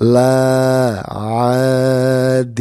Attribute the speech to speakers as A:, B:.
A: لا عاد